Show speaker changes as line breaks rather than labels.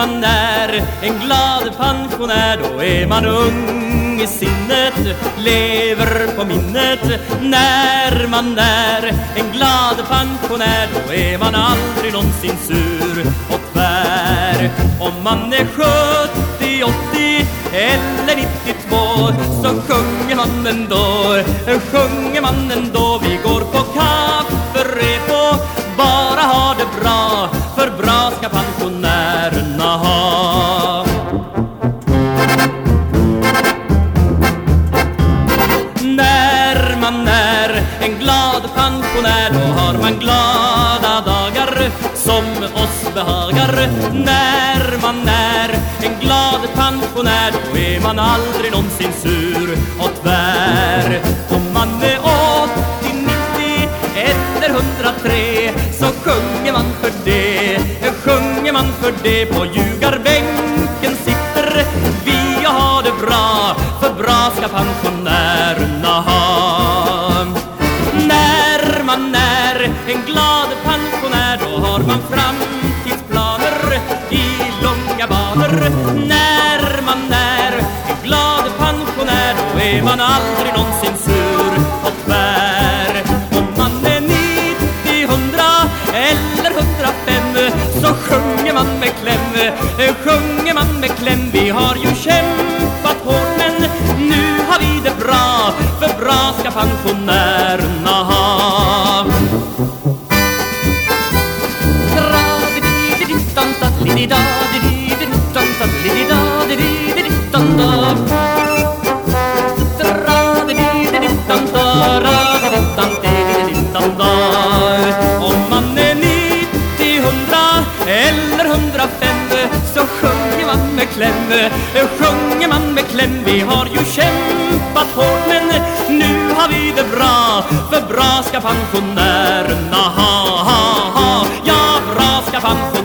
man är en glad pensionär Då är man ung i sinnet, lever på minnet. När man är en glad pensionär Då är man aldrig någonsin sur och tvär. Om man är 70, 80 eller 92 Så sjunger man ändå, sjunger man ändå. Vi går på kafferep och bara har det bra. Som oss behagar. När man är en glad pensionär Då är man aldrig någonsin sur och tvär. Om man är 80, 90 eller 103 Så sjunger man för det. Sjunger man för det På ljugarbänken sitter. Vi och har det bra För bra ska pensionärerna ha. När man är en glad pensionär framtidsplaner i långa banor När man är en glad pensionär Då är man aldrig någonsin sur och tvär Om man är 90, 100 eller 105 Så sjunger man med kläm, sjunger man med kläm. Vi har ju kämpat hårt men nu har vi det bra För bra ska pensionärerna ha. Om man är 90, 100 eller 105 så sjunger man med kläm, sjunger man med kläm Vi har ju kämpat hårt men nu. Har vi det bra? För bra ska pensionärerna ha, ha, ha. Ja, bra ska pensionärerna